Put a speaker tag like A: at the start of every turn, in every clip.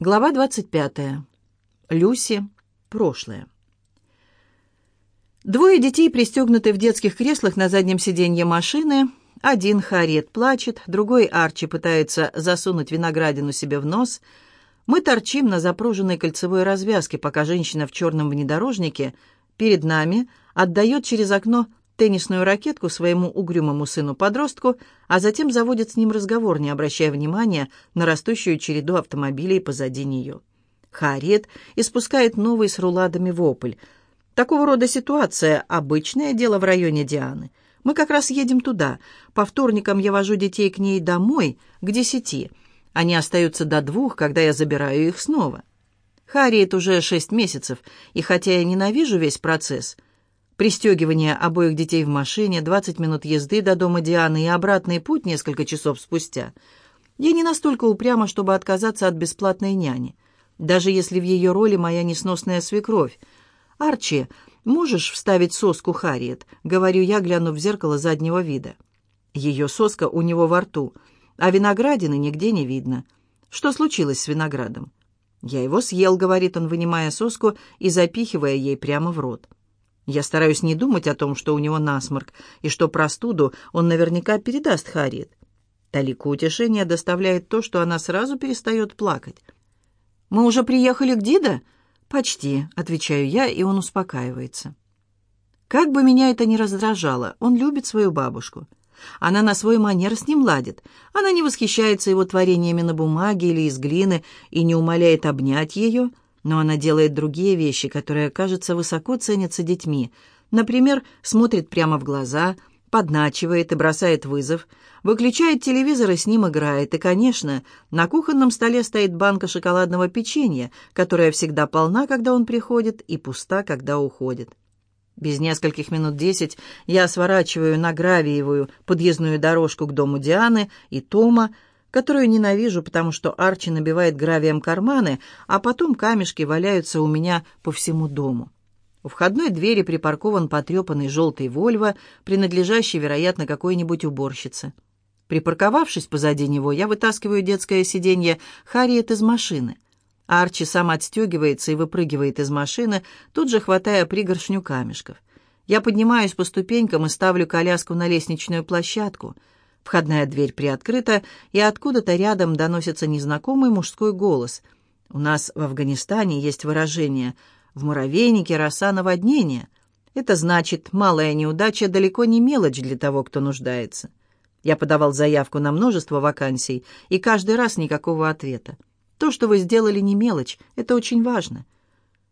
A: Глава 25. Люси. Прошлое. Двое детей пристегнуты в детских креслах на заднем сиденье машины. Один Харет плачет, другой Арчи пытается засунуть виноградину себе в нос. Мы торчим на запруженной кольцевой развязке, пока женщина в черном внедорожнике перед нами отдает через окно теннисную ракетку своему угрюмому сыну-подростку, а затем заводит с ним разговор, не обращая внимания на растущую череду автомобилей позади нее. Харриет испускает новый с руладами вопль. Такого рода ситуация – обычное дело в районе Дианы. Мы как раз едем туда. По вторникам я вожу детей к ней домой к десяти. Они остаются до двух, когда я забираю их снова. Харриет уже шесть месяцев, и хотя я ненавижу весь процесс – пристегивание обоих детей в машине, 20 минут езды до дома Дианы и обратный путь несколько часов спустя. Я не настолько упряма, чтобы отказаться от бесплатной няни, даже если в ее роли моя несносная свекровь. «Арчи, можешь вставить соску Харриет?» — говорю я, глянув в зеркало заднего вида. Ее соска у него во рту, а виноградины нигде не видно. Что случилось с виноградом? «Я его съел», — говорит он, вынимая соску и запихивая ей прямо в рот. Я стараюсь не думать о том, что у него насморк, и что простуду он наверняка передаст Харит. Талику утешение доставляет то, что она сразу перестает плакать. «Мы уже приехали к Дида?» «Почти», — отвечаю я, и он успокаивается. Как бы меня это ни раздражало, он любит свою бабушку. Она на свой манер с ним ладит. Она не восхищается его творениями на бумаге или из глины и не умоляет обнять ее — но она делает другие вещи, которые, кажется, высоко ценятся детьми. Например, смотрит прямо в глаза, подначивает и бросает вызов, выключает телевизор и с ним играет. И, конечно, на кухонном столе стоит банка шоколадного печенья, которая всегда полна, когда он приходит, и пуста, когда уходит. Без нескольких минут десять я сворачиваю на гравиевую подъездную дорожку к дому Дианы и Тома, которую ненавижу, потому что Арчи набивает гравием карманы, а потом камешки валяются у меня по всему дому. У входной двери припаркован потрепанный желтый «Вольво», принадлежащий, вероятно, какой-нибудь уборщице. Припарковавшись позади него, я вытаскиваю детское сиденье Харриет из машины. Арчи сам отстегивается и выпрыгивает из машины, тут же хватая пригоршню камешков. Я поднимаюсь по ступенькам и ставлю коляску на лестничную площадку — Входная дверь приоткрыта, и откуда-то рядом доносится незнакомый мужской голос. У нас в Афганистане есть выражение «в муравейнике роса наводнения». Это значит, малая неудача далеко не мелочь для того, кто нуждается. Я подавал заявку на множество вакансий, и каждый раз никакого ответа. То, что вы сделали, не мелочь, это очень важно.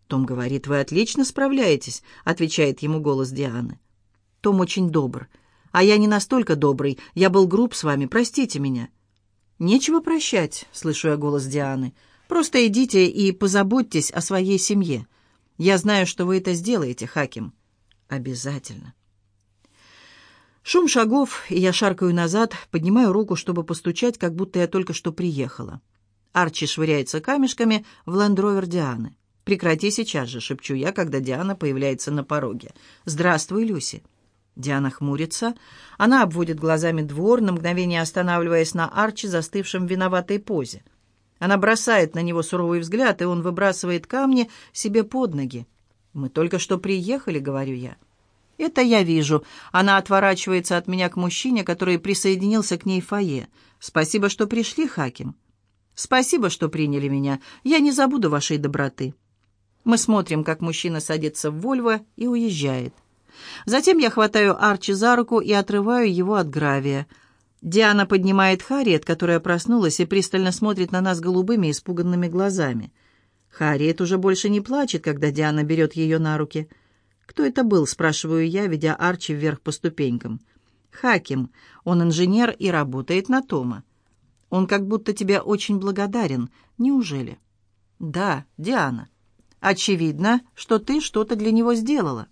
A: Том говорит, вы отлично справляетесь, отвечает ему голос Дианы. Том очень добр. А я не настолько добрый. Я был груб с вами, простите меня». «Нечего прощать», — слышу я голос Дианы. «Просто идите и позаботьтесь о своей семье. Я знаю, что вы это сделаете, Хаким». «Обязательно». Шум шагов, и я шаркаю назад, поднимаю руку, чтобы постучать, как будто я только что приехала. Арчи швыряется камешками в ландровер Дианы. «Прекрати сейчас же», — шепчу я, когда Диана появляется на пороге. «Здравствуй, Люси». Диана хмурится. Она обводит глазами двор, на мгновение останавливаясь на Арчи, застывшем в виноватой позе. Она бросает на него суровый взгляд, и он выбрасывает камни себе под ноги. «Мы только что приехали», — говорю я. «Это я вижу». Она отворачивается от меня к мужчине, который присоединился к ней в фойе. «Спасибо, что пришли, Хаким». «Спасибо, что приняли меня. Я не забуду вашей доброты». Мы смотрим, как мужчина садится в «Вольво» и уезжает. Затем я хватаю Арчи за руку и отрываю его от гравия. Диана поднимает Харриет, которая проснулась и пристально смотрит на нас голубыми испуганными глазами. Харриет уже больше не плачет, когда Диана берет ее на руки. «Кто это был?» — спрашиваю я, ведя Арчи вверх по ступенькам. «Хаким. Он инженер и работает на Тома. Он как будто тебе очень благодарен. Неужели?» «Да, Диана. Очевидно, что ты что-то для него сделала».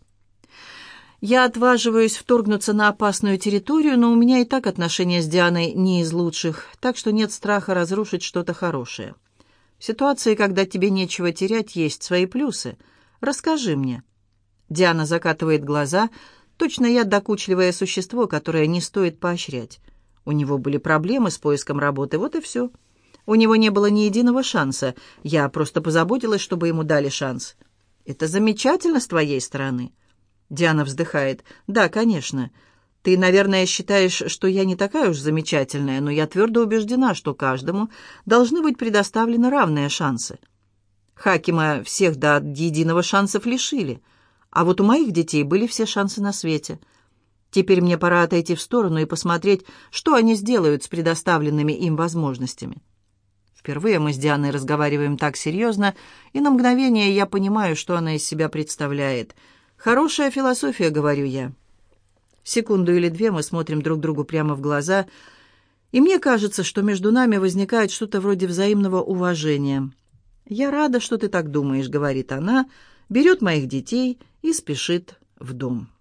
A: Я отваживаюсь вторгнуться на опасную территорию, но у меня и так отношения с Дианой не из лучших, так что нет страха разрушить что-то хорошее. В ситуации, когда тебе нечего терять, есть свои плюсы. Расскажи мне». Диана закатывает глаза. «Точно я докучливое существо, которое не стоит поощрять. У него были проблемы с поиском работы, вот и все. У него не было ни единого шанса. Я просто позаботилась, чтобы ему дали шанс». «Это замечательно с твоей стороны». Диана вздыхает. «Да, конечно. Ты, наверное, считаешь, что я не такая уж замечательная, но я твердо убеждена, что каждому должны быть предоставлены равные шансы. Хакима всех до единого шансов лишили, а вот у моих детей были все шансы на свете. Теперь мне пора отойти в сторону и посмотреть, что они сделают с предоставленными им возможностями». Впервые мы с Дианой разговариваем так серьезно, и на мгновение я понимаю, что она из себя представляет – Хорошая философия, говорю я. Секунду или две мы смотрим друг другу прямо в глаза, и мне кажется, что между нами возникает что-то вроде взаимного уважения. «Я рада, что ты так думаешь», — говорит она, берет моих детей и спешит в дом.